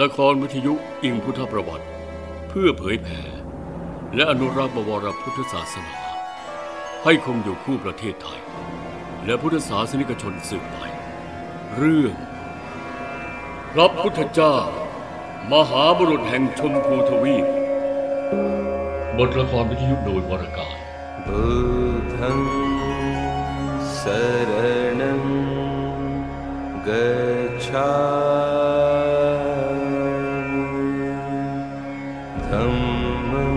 ละครวิทยุอิงพุทธประวัติ เพื่อเผยแผ่และอนุรักษ์บวรพุทธศาสนา ให้คงอยู่คู่ประเทศไทย และพุทธศาสนิกชนสืบไป เรื่องพระพุทธเจ้า มหาบุรุษแห่งชมพูทวีปบทละครวิทยุโดยวรการบูธังสรณังกัา धम्मं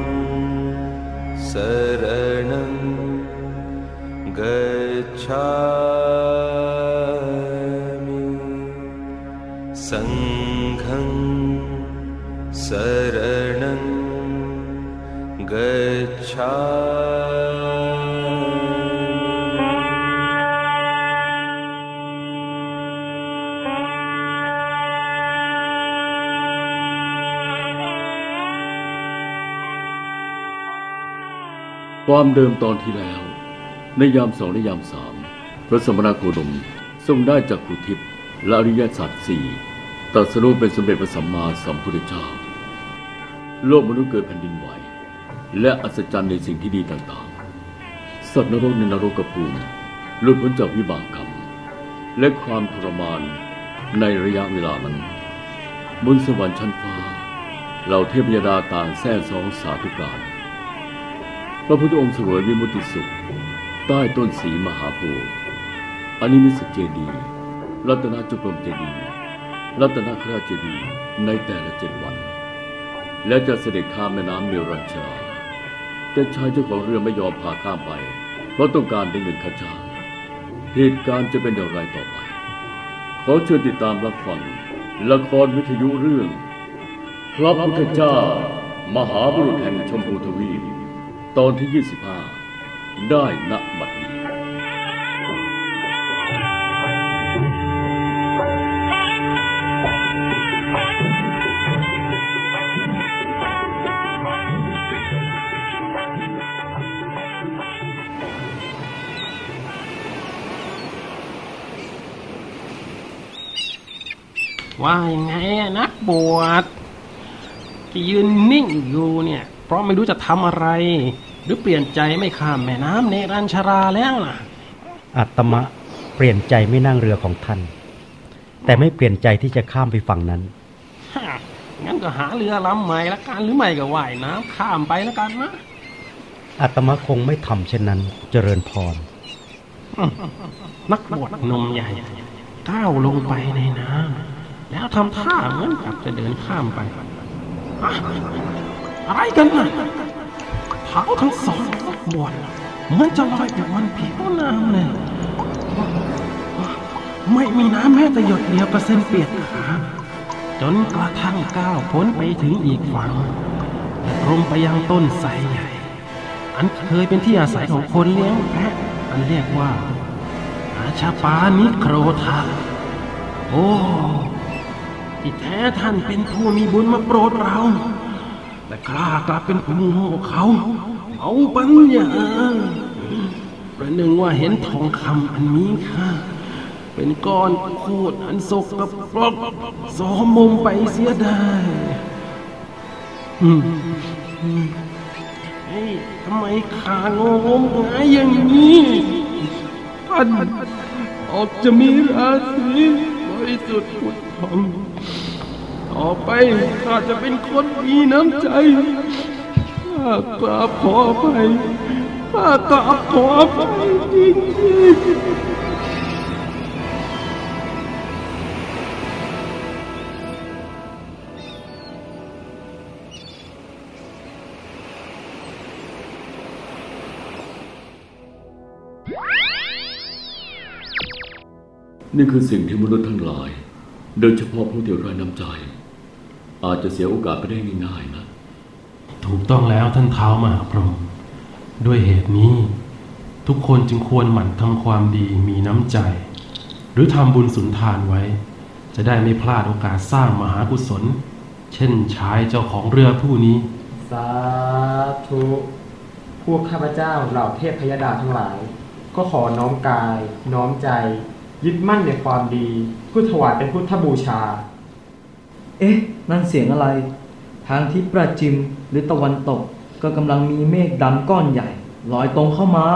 शरणं गच्छामि। सङ्घं शरणं ามเดิมตอนที่แล้ว ในยามสองในยามสามพระสมณโคดมทรงได้จากขุทิพย์และอริยสัจสี่ตรัสรู้เป็นสมเด็จพระสัมมาสัมพุทธเจ้า โลกมนุษย์เกิดแผ่นดินไหว และอัศจรรย์ในสิ่งที่ดีต่างๆ สัตว์นรกในนรกภูมิหลุดพ้นจากวิบากกรรม และความทรมานในระยะเวลานั้นบนสวรรค์ชั้นฟ้าเหล่าเทพยดาต่างแท้ซองสาธุการ พระพุทธองค์เสวยวิมุตติสุข ใต้ต้นสีมหาโพธิ์อนิมิสเจดีย์รัตนจุกรมเจดีย์รัตนคราชเจดีย์ในแต่ละเจ็ดวัน และจะเสด็จข้ามแม่น้ำเนรัญชราแต่ชายเจ้าของเรือไม่ยอมพาข้ามไป เพราะต้องการได้เงินค่าจ้างเหตุการณ์จะเป็นอย่างไรต่อไป ขอเชิญติดตามรับฟังละครวิทยุเรื่อง พระพุทธเจ้ามหาบุรุษแห่งชมพูทวีป ตอนที่ 25 ได้ณบัดนี้ ว่ายังไงอะนักบวชที่ยืนนิ่งอยู่เนี่ย เพราะไม่รู้จะทำอะไร หรือเปลี่ยนใจไม่ข้ามแม่น้ำเนรัญชราแล้วล่ะอาตมะเปลี่ยนใจไม่นั่งเรือของท่าน แต่ไม่เปลี่ยนใจที่จะข้ามไปฝั่งนั้นฮะงั้นก็หาเรือลำใหม่ละกันหรือไม่ก็ว่ายน้ำข้ามไปละกันนะอาตมะคงไม่ทำเช่นนั้น เจริญพร นักบวชหนมใหญ่ก้าวลงไปในน้ำแล้วทำท่าเหมือนกับจะเดินข้ามไป อะอะไรกันน่ะเท้าทั้งสองนักบวชเหมือนจะลอยอยู่บนผิวน้ำเลย ไม่มีน้ำแม้แต่หยดเดียวกระเซ็นเปียกขาจนกระทั่งก้าวพ้นไปถึงอีกฝั่งตรงไปยังต้นไทรใหญ่ อันเคยเป็นที่อาศัยของคนเลี้ยงแพะอันเรียกว่าอาชาปานิโครธาโอ้ที่แท้ท่านเป็นผู้มีบุญมาโปรดเรา แต่กล้ากลับเป็นผู้โง่เขาเอาปัญญาประหนึ่งว่าเห็นทองคำอันมีค่าเป็นก้อนโคตรอันสกกับปรกสอมมไปเสียได้เฮ้ยทำไมขางงมงายอย่างนี้ท่านออกจะมีราศีบริสุทธิ์ผุดผ่อง ต่อไปข้าจะเป็นคนมีน้ำใจข้ากราบขอไปข้ากราบขอไปจริงๆนี่คือสิ่งที่มนุษย์ทั้งหลาย โดยเฉพาะผู้ที่ไร้ายน้ำใจ อาจจะเสียโอกาสไปได้ง่ายๆนะ ถูกต้องแล้วท่านเท้ามหาพรหมด้วยเหตุนี้ ทุกคนจึงควรหมั่นทำความดีมีน้ำใจ หรือทำบุญสุนทานไว้ จะได้ไม่พลาดโอกาสสร้างมหากุศล เช่นชายเจ้าของเรือผู้นี้ สาธุ พวกข้าพเจ้าเหล่าเทพพยดาทั้งหลาย ก็ขอน้อมกาย น้อมใจ ยึดมั่นในความดีเพื่อถวายเป็นพุทธบูชาเเอ๊ะ นั่นเสียงอะไร ทางทิศประจิมหรือตะวันตก ก็กำลังมีเมฆดำก้อนใหญ่ลอยตรงเข้ามา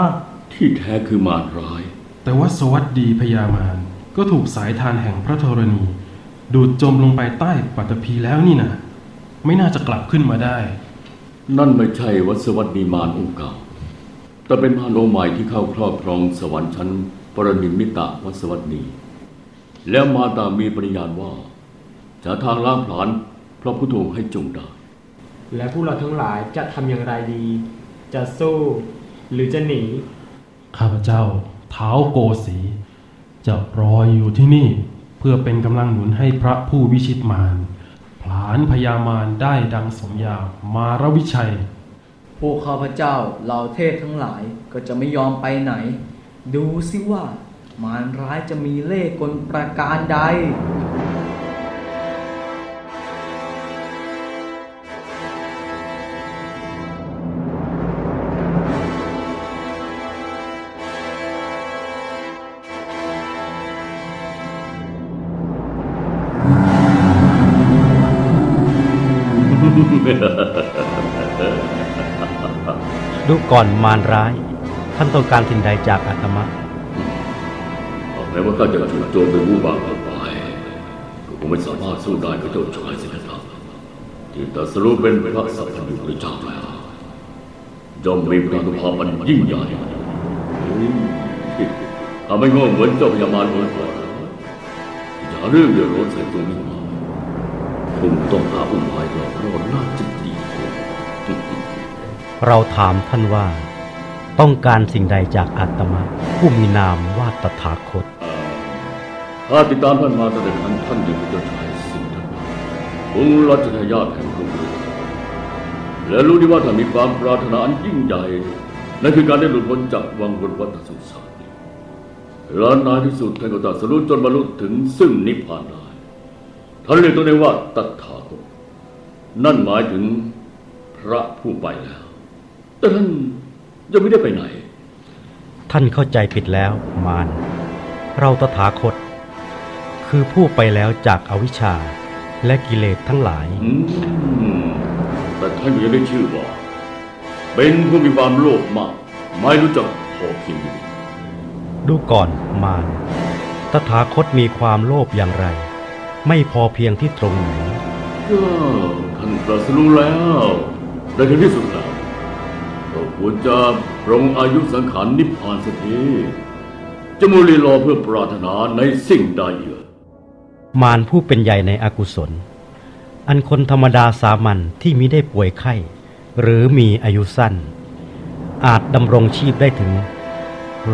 ที่แท้คือมารร้าย แต่ว่าสวัสดีพญามารก็ถูกสายทานแห่งพระธรณี ดูดจมลงไปใต้ปัตตภีแล้วนี่นะไม่น่าจะกลับขึ้นมาได้ นั่นไม่ใช่วัสวัตดีมารองค์เก่า แต่เป็นมารองค์ใหม่ที่เข้าครอบครองสวรรค์ชั้นปรนิมมิตะวัสวัตดี แล้วมารตามีปริญญาณว่า จะทางล้างผลาญพระพุทโธให้จงได้และพวกเราทั้งหลายจะทำอย่างไรดี จะสู้ หรือจะหนี ข้าพเจ้าเท้าโกสี จะรออยู่ที่นี่ เพื่อเป็นกำลังหนุนให้พระผู้วิชิตมารผลานพญามารได้ดังสมญามารวิชัย พวกข้าพเจ้าเหล่าเทพทั้งหลายก็จะไม่ยอมไปไหน ดูสิว่า มารร้ายจะมีเล่ห์กลประการใด ดูก่อนมารร้าย ท่านต้องการสิ่งใดจากอาตมะแม้ว่าข้าจะถูกโจมด้วยวูบาปไปก็คงไม่สามารถสู้ได้กับเจ้าชายสิทธัตถะที่ตัสรู้เป็นพระสัพพัญญูหรือเจ้าแล้วย่อมมีพระนุภาพอันยิ่งใหญ่เฮ้ยถ้าไม่โง่เหมือนเจ้าพญามารคนก่อนอย่าเรื่องเดือดร้อนใส่ตรงนี้มาคงต้องหาอุบายหลอกล่อน่าจะ เราถามท่านว่า ต้องการสิ่งใดจากอาตมะผู้มีนามว่าตถาคตข้าติดตามท่านมาตั้งแต่ครั้งท่านอยู่เป็นเจ้าชายสิทธัตถะองค์รัชทายาทแห่งกรุงเรืองและรู้ดีว่าท่านมีความปรารถนาอันยิ่งใหญ่นั่นคือการได้หลุดพ้นจากวังวนวัฏสงสารและนายที่สุดท่านก็ตรัสรู้จนบรรลุถึงซึ่งนิพพานได้ท่านเรียกตัวเองว่าตถาคตนั่นหมายถึงพระผู้ไปแล้ว แต่ท่านยังไม่ได้ไปไหน ท่านเข้าใจผิดแล้วมารเราตถาคต คือผู้ไปแล้วจากอาวิชชาและกิเลสทั้งหลาย อืมแต่ท่านก็ยังได้ชื่อว่า เป็นผู้มีความโลภมาก ไม่รู้จักพอเพียงอยู่ดูก่อนมารตถาคตมีความโลภอย่างไร ไม่พอเพียงที่ตรงไหนก็ท่านตรัสรู้แล้วได้ถึงที่สุดแล้วก็ ควรจะปรงอายุสังขารนิพพานสักทีจะมุลีรอเพื่อปรารถนาในสิ่งใดเอ่ยมารผู้เป็นใหญ่ในอกุศล อันคนธรรมดาสามัญที่มิได้ป่วยไข้ หรือมีอายุสั้น อาจดำรงชีพได้ถึง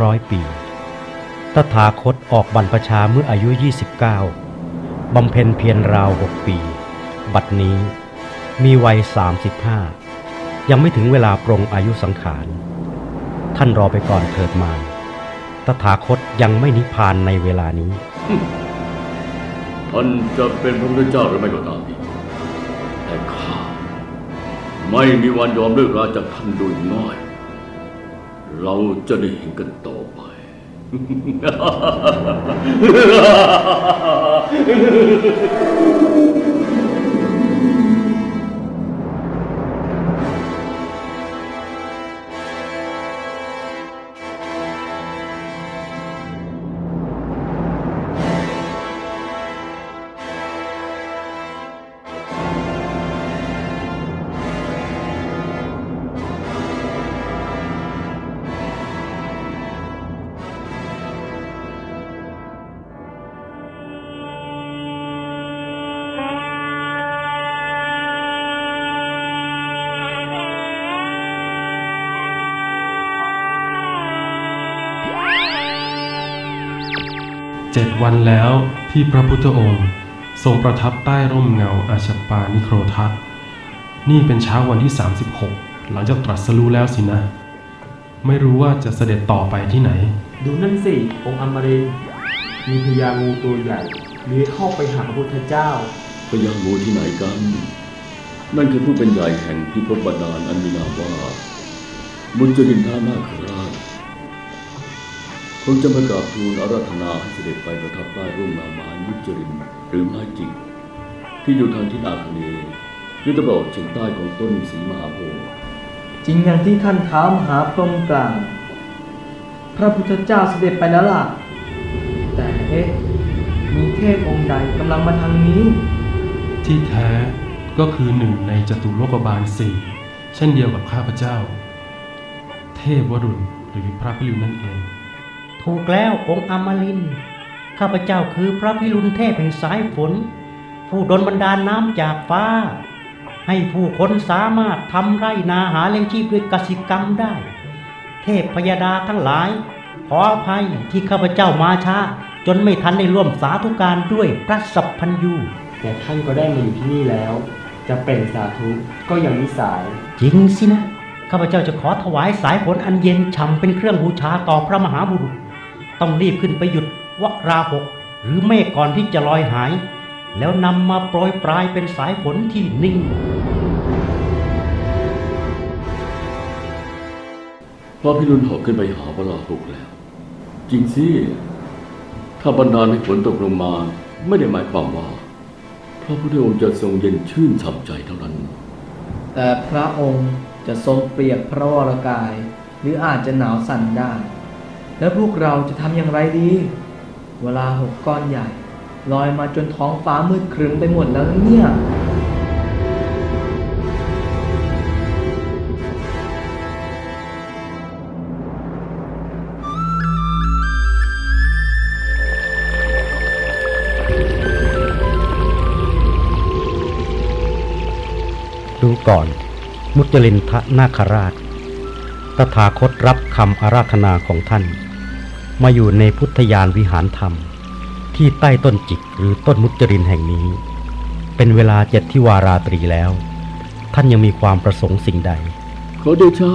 ร้อยปี ตถาคตออกบรรพชาเมื่ออายุ 29บำเพ็ญเพียรราวหกปี บัดนี้มีวัย 35 ยังไม่ถึงเวลาปรงอายุสังขาร ท่านรอไปก่อนเถิดมารตถาคตยังไม่นิพพานในเวลานี้ ท่านจะเป็นพระพุทธเจ้าหรือไม่ก็ตามทีแต่ข้าไม่มีวันยอมเลิกราจากท่านโดยง่าย เราจะได้เห็นกันต่อไป เจ็ดวันแล้วที่พระพุทธองค์ ทรงประทับใต้ร่มเงาอาชปานิโครทัศนี่เป็นเช้าวันที่ 36 หลังจากตรัสรู้แล้วสินะ ไม่รู้ว่าจะเสด็จต่อไปที่ไหน ดูนั่นสิ องค์อมรินทร์มีพญางูตัวใหญ่เลื้อยเข้าไปหาพระพุทธเจ้าพญางูที่ไหนกัน นั่นคือผู้เป็นใหญ่แห่งพิภพบาดาลอันมีนามว่ามุจลินทานาคราช คงจะมากราบทูลอาราธนาให้เสด็จไปประทับใต้ร่มเงาไม้มุจลินหรือไม้จริงที่อยู่ทางทิศอาคเนย์ยุตะวันออกเฉียงใต้ของต้นสีมหาโพธิ์จริงอย่างที่ท่านท้าวมหาพรหมกล่าวพระพุทธเจ้าเสด็จไปแล้วล่ะ แต่เอ๊ะมีเทพองค์ใดกำลังมาทางนี้ ที่แท้ก็คือหนึ่งในจตุโลกบาลสี่เช่นเดียวกับข้าพเจ้า เทพวรุณหรือพระพิรุณนั่นเอง ถูกแล้วองค์อมรินทร์ข้าพเจ้าคือพระพิรุณเทพแห่งสายฝน ผู้ดลบันดาลน้ำจากฟ้า ให้ผู้คนสามารถทำไร่นาหาเลี้ยงชีพด้วยกสิกรรมได้ เทพพยดาทั้งหลาย ขออภัยที่ข้าพเจ้ามาช้าจนไม่ทันได้ร่วมสาธุการด้วยพระสัพพัญยูแต่ท่านก็ได้มาอยู่ที่นี่แล้ว จะเป็นสาธุก็ยังมิสาย จริงสินะข้าพเจ้าจะขอถวายสายฝนอันเย็นฉ่ำเป็นเครื่องบูชาต่อพระมหาบุรุษ ต้องรีบขึ้นไปหยุดวราหก หรือเมฆก่อนที่จะลอยหาย แล้วนำมาโปรยปลายเป็นสายฝนที่นิ่งพระพิรุณเหาะขึ้นไปหาพระราหุกแล้ว จริงสิ ถ้าบันดาลให้ฝนตกลงมาไม่ได้หมายความว่า พระพุทธองค์จะทรงเย็นชื่นฉ่ำใจเท่านั้น แต่พระองค์จะทรงเปรียบพระวรกาย หรืออาจจะหนาวสั่นได้ แล้วพวกเราจะทำอย่างไรดี เวลาหกก้อนใหญ่ ลอยมาจนท้องฟ้ามืดครึ้มไปหมดแล้วเนี่ยดูก่อน มุจลินทะนาคราช ตถาคตรับคำอาราธนาของท่าน มาอยู่ในพุทธยานวิหารธรรม ที่ใต้ต้นจิกหรือต้นมุจลินแห่งนี้ เป็นเวลาเจ็ดที่วาราตรีแล้ว ท่านยังมีความประสงค์สิ่งใด ขอเดชะ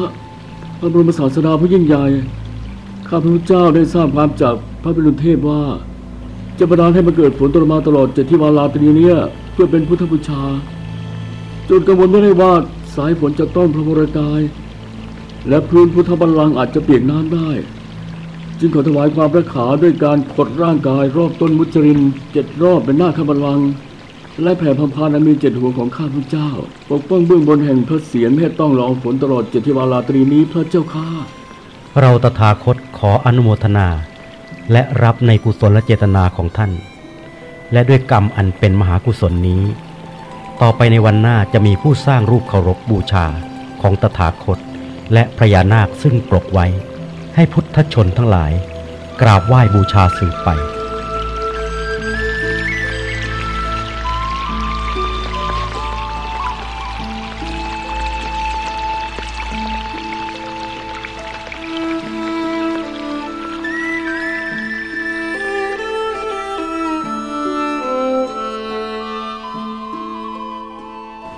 พระบรมศาสดาผู้ยิ่งใหญ่ข้าพระพุทธเจ้าได้ทราบความจากพระพิรุณเทพว่า จะประทานให้มาเกิดฝนตกลงมาตลอดเจ็ดที่วาลาตรีเนี้ยเพื่อเป็นพุทธบูชา จนกังวลไม่ได้ว่าสายฝนจะต้อนพระวรกาย และพื้นพุทธบัลลังก์อาจจะเปียกน้ำได้ จึงขอถวายความพระขาด้วยการขดร่างกายรอบต้นมุจรินเจ็ดรอบเป็นหน้าข้าบัลลังก์และแผ่พัมพานอันมีเจ็ดหัวของข้าพระเจ้า ปกป้องเบื้องบนแห่งพระเศียรไม่ให้ต้องรองฝนตลอดเจ็ดทิวาลาตรีนี้พระเจ้าข้าเราตถาคตขออนุโมทนา และรับในกุศลเจตนาของท่าน และด้วยกรรมอันเป็นมหากุศลนี้ ต่อไปในวันหน้าจะมีผู้สร้างรูปเคารพบูชาของตถาคต และพระยานาคซึ่งปลกไว้ ให้พุทธชนทั้งหลาย กราบไหว้บูชาสืบไป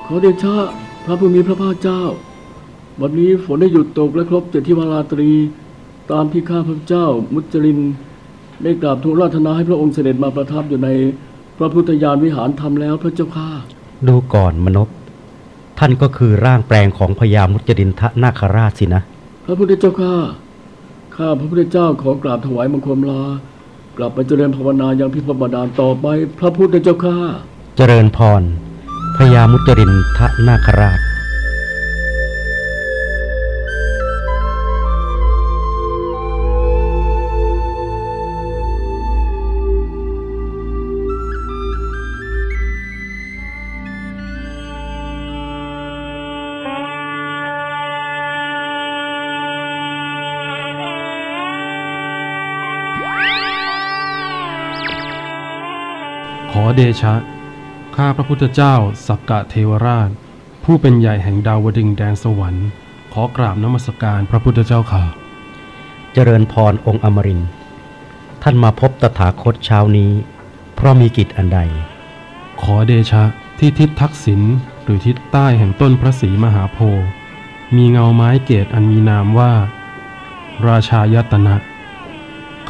ขอเดชะพระผู้มีพระภาคเจ้า วันนี้ฝนได้หยุดตกและครบเจ็ดทิวาลาตรี ตามที่ข้าพระเจ้ามุจลินได้กราบทูลราธนาให้พระองค์เสด็จมาประทับอยู่ในพระพุทธยานวิหารธรรมแล้วพระเจ้าข้าดูก่อนมนพท่านก็คือร่างแปลงของพญามุจรินทนาคราชสินะ พระพุทธเจ้าข้าข้าพระพุทธเจ้าขอกราบถวายบังคมลา กลับไปเจริญภาวนายังพิพบาดาลต่อไป พระพุทธเจ้าข้าเจริญพรพญามุจรินทนาคราช เดชะ ข้าพระพุทธเจ้า สักกะเทวราช ผู้เป็นใหญ่แห่งดาวดึงส์แดนสวรรค์ ขอกราบนมัสการพระพุทธเจ้าค่ะ เจริญพรองค์อมรินทร์ท่านมาพบตถาคตเช้านี้ เพราะมีกิจอันใด ขอเดชะที่ทิศทักษิณหรือทิศใต้แห่งต้นพระศรีมหาโพธิ์มีเงาไม้เกตอันมีนามว่า ราชายตนะ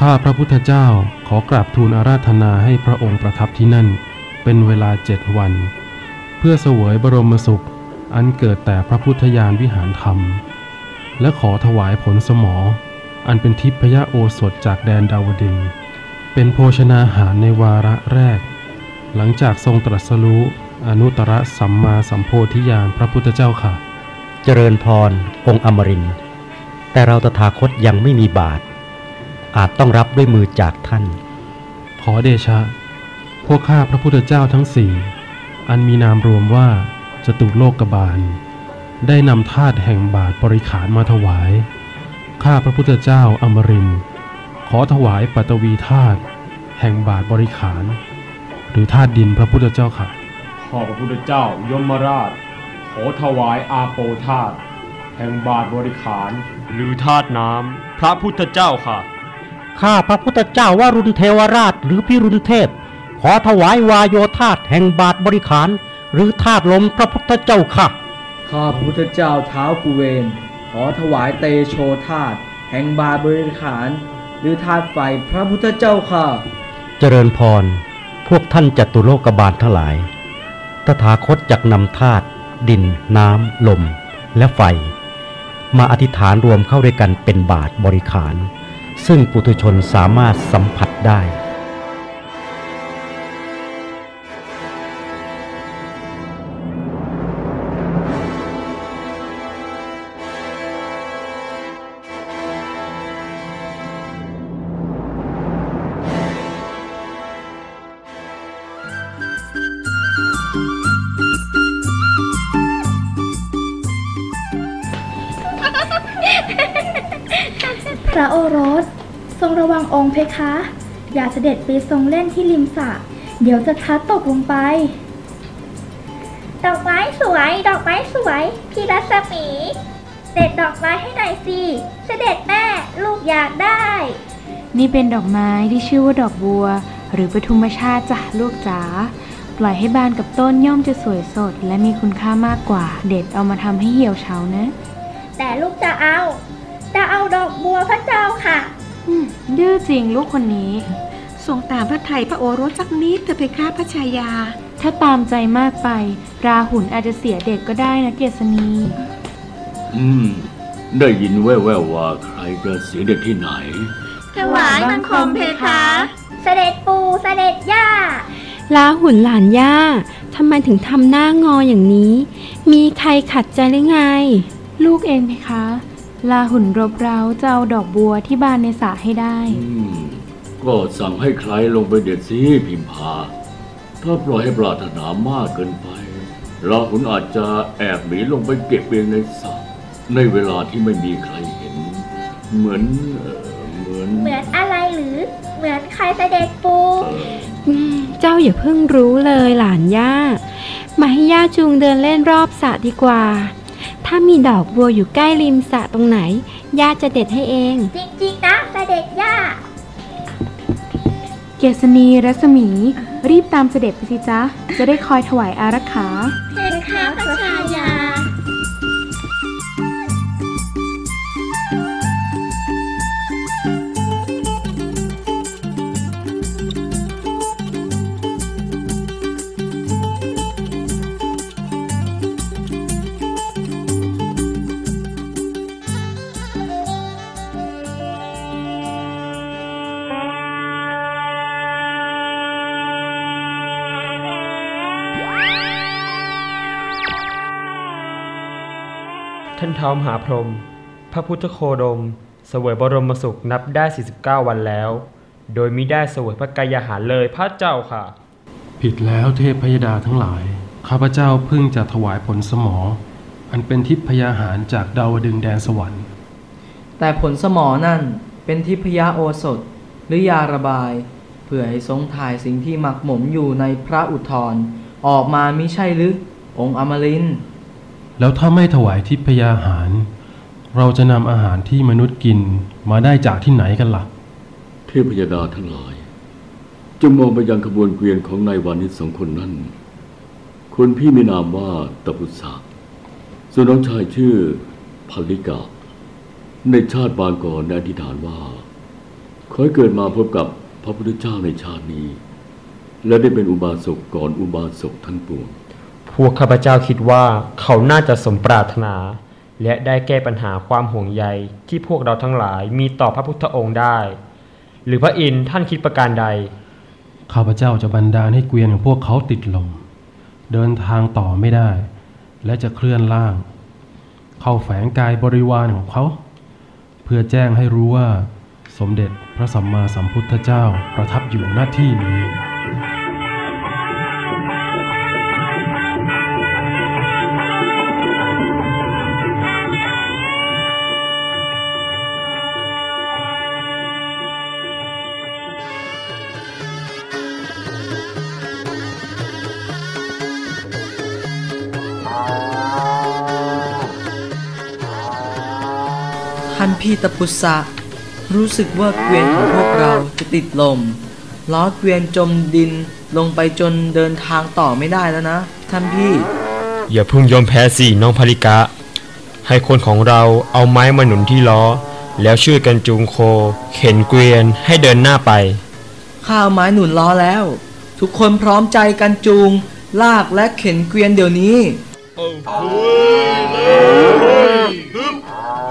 ข้าพระพุทธเจ้าขอกราบทูลอาราธนาให้พระองค์ประทับที่นั่น เป็นเวลาเจ็ดวัน เพื่อเสวยบรมสุข อันเกิดแต่พระพุทธญาณวิหารธรรม และขอถวายผลสมอ อันเป็นทิพยโอสถจากแดนดาวดึง เป็นโภชนาหารในวาระแรก หลังจากทรงตรัสรู้อนุตตรสัมมาสัมโพธิญาณพระพุทธเจ้าค่ะ เจริญพรองค์อมรินแต่เราตถาคตยังไม่มีบาท อาจต้องรับด้วยมือจากท่าน ขอเดชะ พวกข้าพระพุทธเจ้าทั้งสี่อันมีนามรวมว่าจตุโลกบาล ได้นำธาตุแห่งบาทบริขารมาถวาย ข้าพระพุทธเจ้าอมรินทร์ขอถวายปัตวีธาตุแห่งบาทบริขาร หรือธาตุดินพระพุทธเจ้าค่ะข้าพระพุทธเจ้ายมราช ขอถวายอาโปธาตุแห่งบาทบริขาร หรือธาตุน้ำพระพุทธเจ้าค่ะ ข้าพระพุทธเจ้าวารุณเทวราชหรือพิรุณเทพ ขอถวายวายโยธาตุแห่งบาทบริขาร หรือธาตุลมพระพุทธเจ้าค่ะ ข้าพระพุทธเจ้าเท้าวกุเวน ขอถวายเตโชธาตุแห่งบาทบริขาร หรือธาตุไฟพระพุทธเจ้าค่ะ เจริญพร พวกท่านจตุโลกบาลทั้งหลาย ตถาคตจักนำธาตุดิน น้ำ ลม และไฟ มาอธิษฐานรวมเข้าด้วยกันเป็นบาทบริขาร ซึ่งปุถุชนสามารถสัมผัสได้ อย่าเสด็จไปทรงเล่นที่ริมสระเดี๋ยวจะพลัดตกลงไป ดอกไม้สวย ดอกไม้สวย พี่รัศมี เด็ดดอกไม้ให้หน่อยสิ เสด็จแม่ ลูกอยากได้ นี่เป็นดอกไม้ที่ชื่อว่าดอกบัว หรือปทุมชาติจ้ะลูกจ๋า ปล่อยให้บานกับต้นย่อมจะสวยสด และมีคุณค่ามากกว่า เด็ดเอามาทำให้เหี่ยวเฉานะ แต่ลูกจะเอา จะเอาดอกบัวพระเจ้าค่ะอืมดื้อจริงลูกคนนี้ ทรงตามพระไทยพระโอรสสักนิดเถอะเพคะพระชายา ถ้าตามใจมากไป ราหุลอาจจะเสียเด็กก็ได้นะเกษณี อืม ได้ยินแว่วๆว่าใครจะเสียเด็กที่ไหน ถวายบังคมเพคะ เสด็จปู่เสด็จย่า ลาหุ่นหลานย่าทำไมถึงทำหน้างออย่างนี้ มีใครขัดใจหรือไง ลูกเองเพคะ ลาหุนรบเร้าจะเอาดอกบัวที่บานในสระให้ได้ อืม ก็สั่งให้ใครลงไปเด็ดสิพิมพา ถ้าปล่อยให้ปรารถนามากเกินไปเราหุนอาจจะแอบหนีลงไปเก็บเองในสระในเวลาที่ไม่มีใครเห็น เหมือนเอ่อเหมือน เหมือนอะไรหรือ เหมือนใครเสด็จปู่เอ่ออืมเจ้าอย่าเพิ่งรู้เลยหลานย่า มาให้ย่าจูงเดินเล่นรอบสระดีกว่า ถ้ามีดอกบัวอยู่ใกล้ริมสระตรงไหน ย่าจะเด็ดให้เอง จริงๆนะเสด็จย่า เกษณีรัศมี รีบตามเสด็จไปสิจ๊ะ จะได้คอยถวายอารักขา เพคะพระชายา นเท้ามหาพรหมพระพุทธโคดม เสวยบรมสุขนับได้ 49 วันแล้ว โดยมิได้เสวยพระกายอาหารเลยพระเจ้าค่ะ ผิดแล้วเทพพยดาทั้งหลาย ข้าพเจ้าเพิ่งจะถวายผลสมอ อันเป็นทิพยาหารจากดาวดึงส์แดนสวรรค์ แต่ผลสมอนั่นเป็นทิพยาโอสถหรือยาระบายเพื่อให้ทรงถ่ายสิ่งที่หมักหมมอยู่ในพระอุทธรออกมามิใช่หรือองค์อมรินทร์ แล้วถ้าไม่ถวายทิพยาหาร เราจะนำอาหารที่มนุษย์กินมาได้จากที่ไหนกันล่ะ เทพยดาทั้งหลายจงมองไปยังขบวนเกวียนของนายวานิชสองคนนั้น คนพี่มีนามว่าตะพุษะส่วนน้องชายชื่อพัลลิกา ในชาติบางก่อนได้อธิษฐานว่า ขอให้เกิดมาพบกับพระพุทธเจ้าในชาตินี้ และได้เป็นอุบาสกก่อนอุบาสกทั้งปวง พวกข้าพเจ้าคิดว่าเขาน่าจะสมปรารถนา และได้แก้ปัญหาความห่วงใยที่พวกเราทั้งหลายมีต่อพระพุทธองค์ได้ หรือพระอินทร์ท่านคิดประการใด ข้าพเจ้าจะบันดาลให้เกวียนของพวกเขาติดลม เดินทางต่อไม่ได้ และจะเคลื่อนล่าง เข้าแฝงกายบริวารของเขา เพื่อแจ้งให้รู้ว่าสมเด็จพระสัมมาสัมพุทธเจ้าประทับอยู่หน้าที่นี้ ตะพุษะ รู้สึกว่าเกวียนของพวกเราจะติดลม ล้อเกวียนจมดินลงไปจนเดินทางต่อไม่ได้แล้วนะ ท่านพี่ อย่าเพิ่งยอมแพ้สิน้องภริกะ ให้คนของเราเอาไม้มาหนุนที่ล้อ แล้วช่วยกันจูงโค เข็นเกวียนให้เดินหน้าไป ข้าวไม้หนุนล้อแล้ว ทุกคนพร้อมใจกันจูง ลากและเข็นเกวียนเดี๋ยวนี้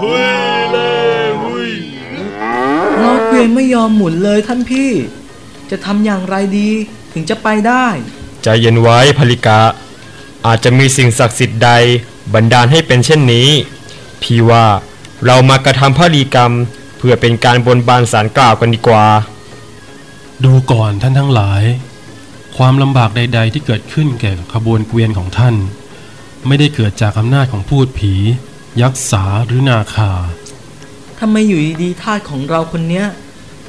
ล้อ เกวียนไม่ยอมหมุนเลยท่านพี่ จะทำอย่างไรดีถึงจะไปได้ ใจเย็นไว้ภริกะ อาจจะมีสิ่งศักดิ์สิทธิ์ใดบันดาลให้เป็นเช่นนี้ พี่ว่าเรามากระทำพิธีกรรม เพื่อเป็นการบนบานสารกล่าวกันดีกว่า ดูก่อนท่านทั้งหลาย ความลำบากใด ๆ ที่เกิดขึ้นแก่ขบวนเกวียนของท่าน ไม่ได้เกิดจากอำนาจของพูดผี ยักษ์สาหรือนาคา ทำไมอยู่ดีๆทาสของเราคนเนี้ย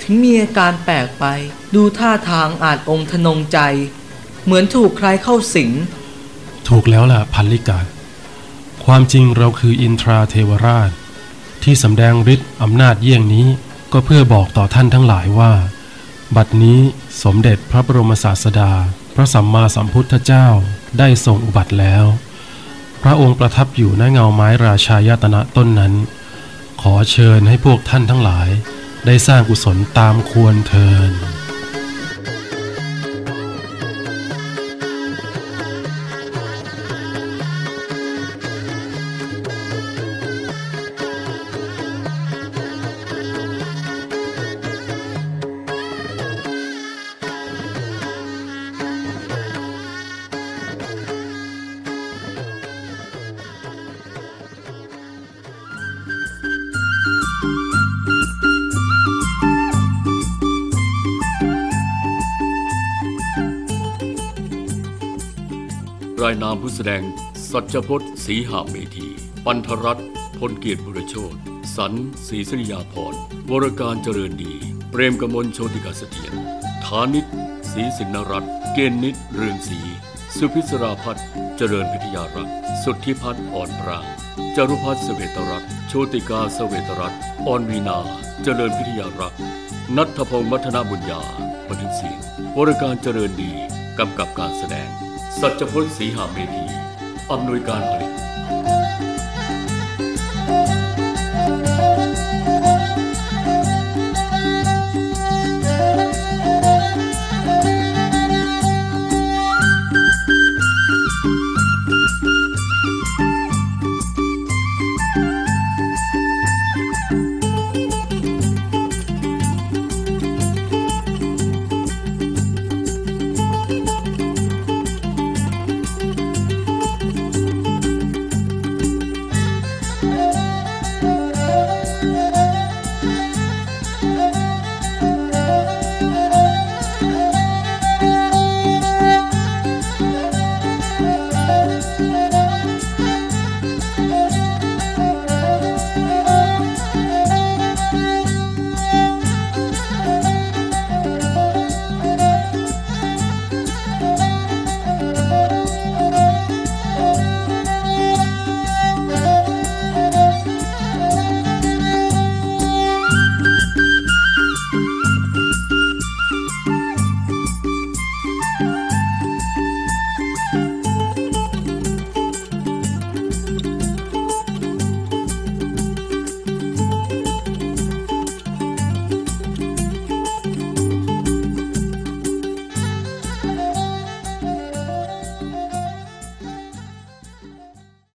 ถึงมีอาการแปลกไป ดูท่าทางอาจองค์ทนงใจ เหมือนถูกใครเข้าสิง ถูกแล้วล่ะพันลิกา ความจริงเราคืออินทราเทวราช ที่สำแดงฤทธิ์อำนาจเยี่ยงนี้ก็เพื่อบอกต่อท่านทั้งหลายว่า บัดนี้สมเด็จพระบรมศาสดา พระสัมมาสัมพุทธเจ้าได้ทรงอุบัติแล้ว พระองค์ประทับอยู่ณเงาไม้ราชายาตนะต้นนั้น ขอเชิญให้พวกท่านทั้งหลายได้สร้างกุศลตามควรเทิน รายนามผู้แสดง สัจพจน์ศรีหาเมธี ปันธรัตน์พลเกียรติบุรโชตสันศรีสริยาพรวรการเจริญดี เปรมกมลโชติกาเสถียรฐานิตศรีสินรัตน์เกณฑ์นิตเรืองศรีสุพิศราพัฒน์เจริญพิทยารักษ์สุทธิพัฒน์อ่อนปรางจรุพัฒน์เสเวตรัตน์โชติกาเสเวตรัตน์อ่อนวีนา เจริญพิทยารักษ์นัทพงศ์มัทนาบุญญาบันทึกเสียงวรการเจริญดี กำกับการแสดง สัจพจ